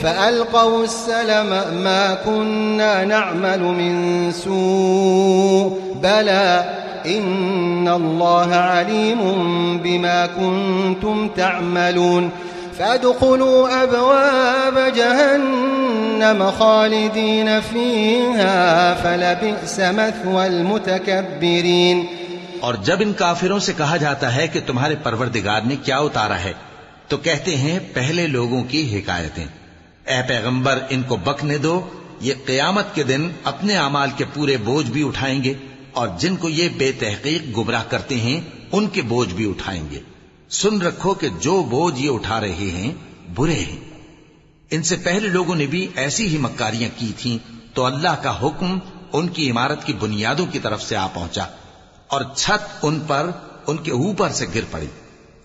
فألقوا السلم ما كنا نعمل من سوء. بلى إن الله عليم بما كنتم تعملون. فادخلوا أبواب جهنم خالدين فيها فلبئس مثوى المتكبرين. اور جب ان کافروں سے کہا جاتا ہے کہ تمہارے پروردگار نے کیا اتارا ہے، تو کہتے ہیں پہلے لوگوں کی حکایتیں۔ اے پیغمبر، ان کو بکنے دو، یہ قیامت کے دن اپنے اعمال کے پورے بوجھ بھی اٹھائیں گے اور جن کو یہ بے تحقیق گمراہ کرتے ہیں، ان کے بوجھ بھی اٹھائیں گے۔ سن رکھو کہ جو بوجھ یہ اٹھا رہے ہیں، برے ہیں۔ ان سے پہلے لوگوں نے بھی ایسی ہی مکاریاں کی تھیں، تو اللہ کا حکم ان کی عمارت کی بنیادوں کی طرف سے آ پہنچا اور چھت ان پر، ان کے اوپر سے گر پڑی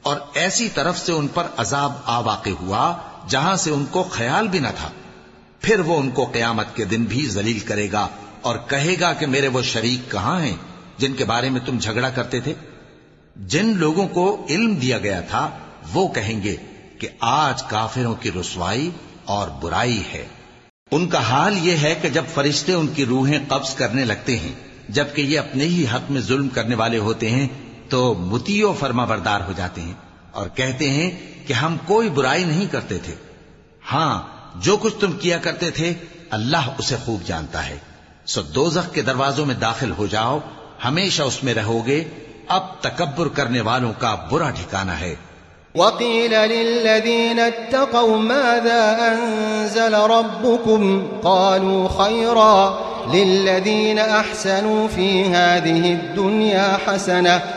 اور ایسی طرف سے ان پر عذاب آ واقع ہوا جہاں سے ان کو خیال بھی نہ تھا۔ پھر وہ ان کو قیامت کے دن بھی ذلیل کرے گا اور کہے گا کہ میرے وہ شریک کہاں ہیں جن کے بارے میں تم جھگڑا کرتے تھے۔ جن لوگوں کو علم دیا گیا تھا، وہ کہیں گے کہ آج کافروں کی رسوائی اور برائی ہے۔ ان کا حال یہ ہے کہ جب فرشتے ان کی روحیں قبض کرنے لگتے ہیں، جبکہ یہ اپنے ہی حق میں ظلم کرنے والے ہوتے ہیں، تو متیو فرما بردار ہو جاتے ہیں۔ اور کہتے ہیں کہ ہم کوئی برائی نہیں کرتے تھے۔ ہاں جو کچھ تم کیا کرتے تھے، اللہ اسے خوب جانتا ہے۔ سو دوزخ کے دروازوں میں داخل ہو جاؤ، ہمیشہ اس میں رہو گے اب تکبر کرنے والوں کا برا ٹھکانہ ہے۔ وقيل للذين اتقوا ماذا أنزل ربكم؟ قالوا خيرا للذين أحسنوا في هذه الدنيا حسنة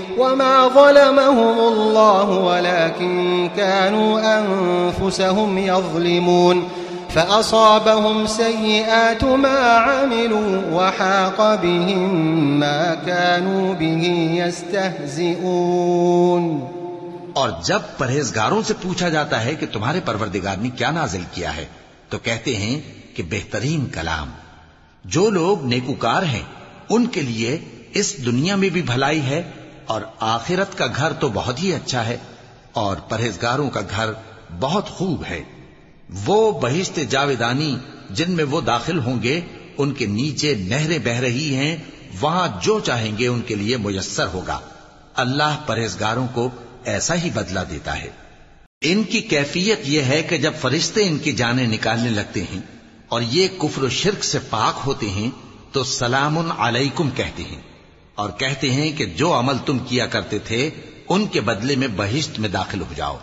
وما ظلمهم الله ولكن كانوا أنفسهم يظلمون فأصابهم سيئات ما عملوا وحاق بهم ما كانوا به يستهزئون اور جب پرہیزگاروں سے پوچھا جاتا ہے کہ تمہارے پروردگار نے کیا نازل کیا ہے، تو کہتے ہیں کہ بہترین کلام۔ جو لوگ نیکوکار ہیں، ان کے لیے اس دنیا میں بھی بھلائی ہے اور آخرت کا گھر تو بہت ہی اچھا ہے اور پرہیزگاروں کا گھر بہت خوب ہے۔ وہ بہشت جاویدانی جن میں وہ داخل ہوں گے، ان کے نیچے نہریں بہ رہی ہیں، وہاں جو چاہیں گے ان کے لیے میسر ہوگا۔ اللہ پرہیزگاروں کو ایسا ہی بدلہ دیتا ہے۔ ان کی کیفیت یہ ہے کہ جب فرشتے ان کی جانیں نکالنے لگتے ہیں اور یہ کفر و شرک سے پاک ہوتے ہیں، تو سلام علیکم کہتے ہیں۔ اور کہتے ہیں کہ جو عمل تم کیا کرتے تھے، ان کے بدلے میں بہشت میں داخل ہو جاؤ۔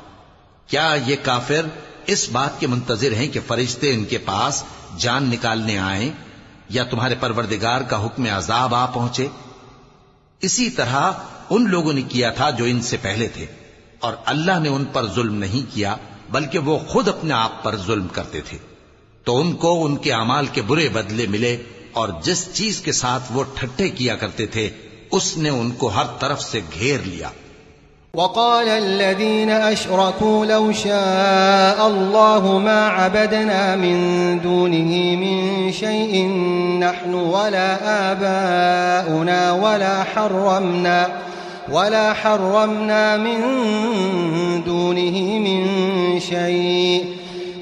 کیا یہ کافر اس بات کے منتظر ہیں کہ فرشتے ان کے پاس جان نکالنے آئیں، یا تمہارے پروردگار کا حکم عذاب آ پہنچے؟ اسی طرح ان لوگوں نے کیا تھا جو ان سے پہلے تھے، اور اللہ نے ان پر ظلم نہیں کیا، بلکہ وہ خود اپنے آپ پر ظلم کرتے تھے۔ تو ان کو ان کے اعمال کے برے بدلے ملے، اور جس چیز کے ساتھ وہ ٹھٹے کیا کرتے تھے اس نے ان کو ہر طرف سے گھیر لیا۔ وقال الذين أشركوا لو شاء الله ما عبدنا من دونه من شيء نحن ولا آباؤنا ولا حرمنا ولا حرمنا من دونه من شيء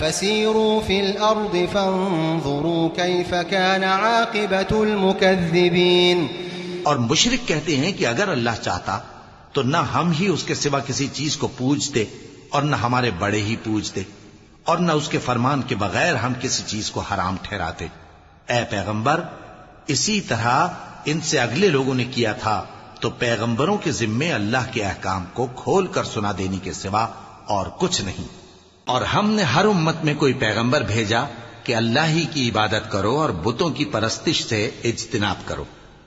فسيروا في الأرض فانظروا كيف كان عاقبة المكذبين. اور مشرک کہتے ہیں کہ اگر اللہ چاہتا تو نہ ہم ہی اس کے سوا کسی چیز کو پوجتے اور نہ ہمارے بڑے ہی پوجتے اور نہ اس کے فرمان کے بغیر ہم کسی چیز کو حرام ٹھہراتے۔ اے پیغمبر، اسی طرح ان سے اگلے لوگوں نے کیا تھا، تو پیغمبروں کے ذمے اللہ کے احکام کو کھول کر سنا دینے کے سوا اور کچھ نہیں۔ اور ہم نے ہر امت میں کوئی پیغمبر بھیجا کہ اللہ ہی کی عبادت کرو اور بتوں کی پرستش سے اجتناب کرو۔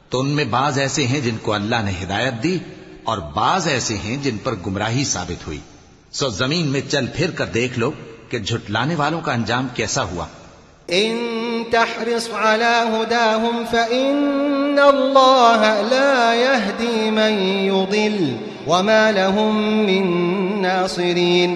تو ان میں بعض ایسے ہیں جن کو اللہ نے ہدایت دی اور بعض ایسے ہیں جن پر گمراہی ثابت ہوئی۔ سو زمین میں چل پھر کر دیکھ لو کہ جھٹلانے والوں کا انجام کیسا ہوا۔ ان تحرص على هداهم فإن الله لا يهدي من يضل وما لهم من ناصرين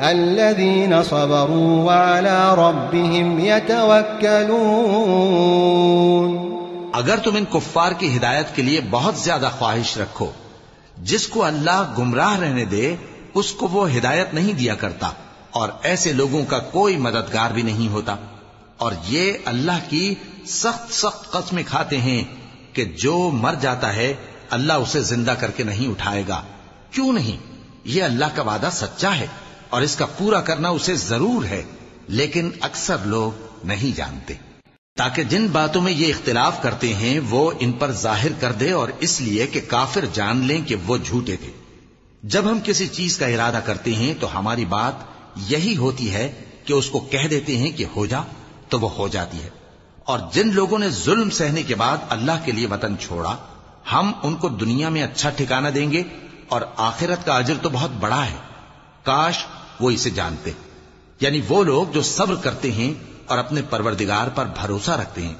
الذين صبروا وعلى ربهم يتوكلون. اگر تم ان کفار کی ہدایت کے لیے بہت زیادہ خواہش رکھو، جس کو اللہ گمراہ رہنے دے، اس کو وہ ہدایت نہیں دیا کرتا، اور ایسے لوگوں کا کوئی مددگار بھی نہیں ہوتا۔ اور یہ اللہ کی سخت سخت قسمیں کھاتے ہیں کہ جو مر جاتا ہے، اللہ اسے زندہ کر کے نہیں اٹھائے گا۔ کیوں نہیں؟ یہ اللہ کا وعدہ سچا ہے۔ اور اس کا پورا کرنا اسے ضرور ہے، لیکن اکثر لوگ نہیں جانتے۔ تاکہ جن باتوں میں یہ اختلاف کرتے ہیں، وہ ان پر ظاہر کر دے اور اس لیے کہ کافر جان لیں کہ وہ جھوٹے تھے۔ جب ہم کسی چیز کا ارادہ کرتے ہیں، تو ہماری بات یہی ہوتی ہے کہ اس کو کہہ دیتے ہیں کہ ہو جا، تو وہ ہو جاتی ہے۔ اور جن لوگوں نے ظلم سہنے کے بعد اللہ کے لیے وطن چھوڑا، ہم ان کو دنیا میں اچھا ٹھکانہ دیں گے اور آخرت کا اجر تو بہت بڑا ہے۔ کاش وہ اسے جانتے۔ یعنی وہ لوگ جو صبر کرتے ہیں اور اپنے پروردگار پر بھروسہ رکھتے ہیں۔